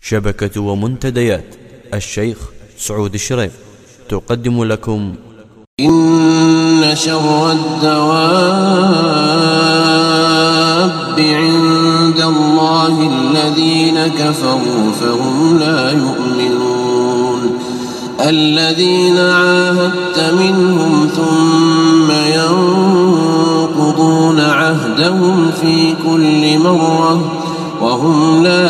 شبكة ومنتديات. الشيخ سعود الشريف. تقدم لكم. إن شر الدواب عند الله الذين كفروا فهم لا يؤمنون. الذين عاهدت منهم ثم ينقضون عهدهم في كل مرة وهم لا